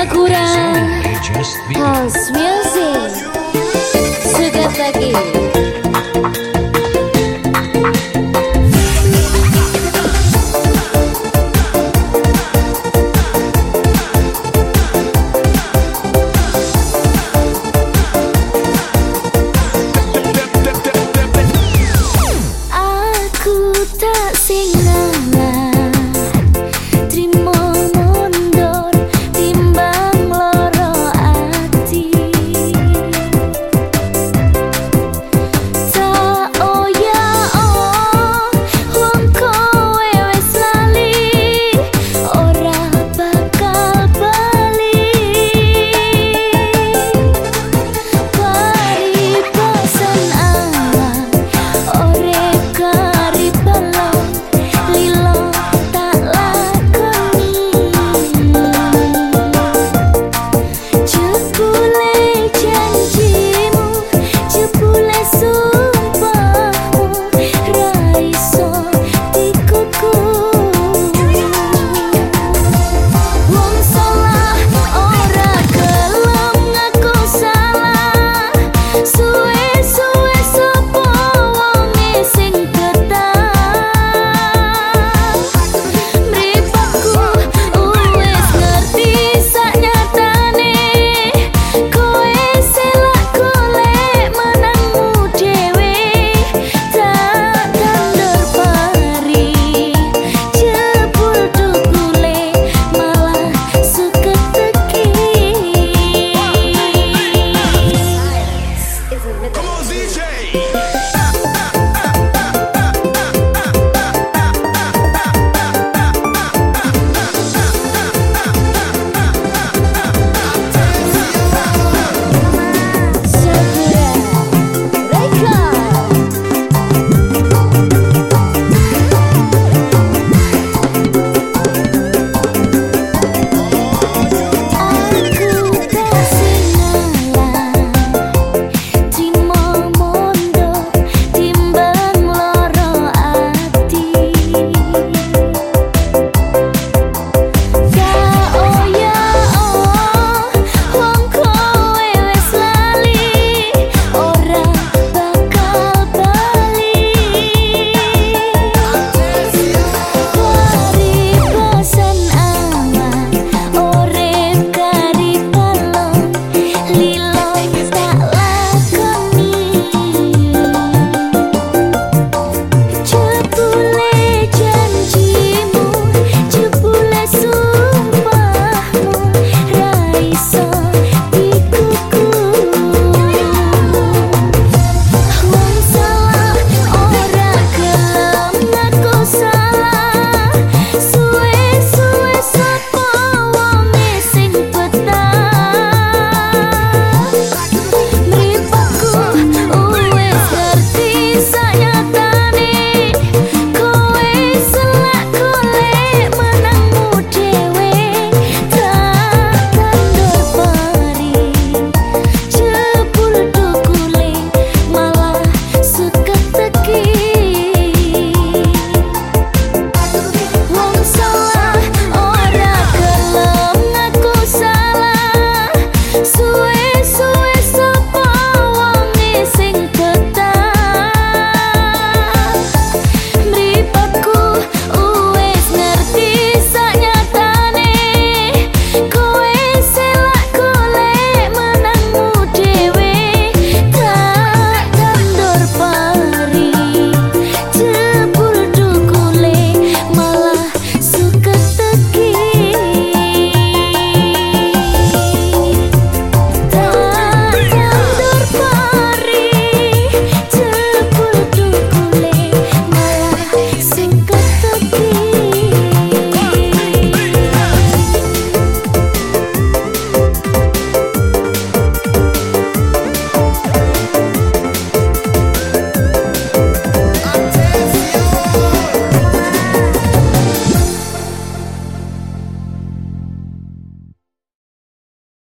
Sakura Just House Music Sugat lagi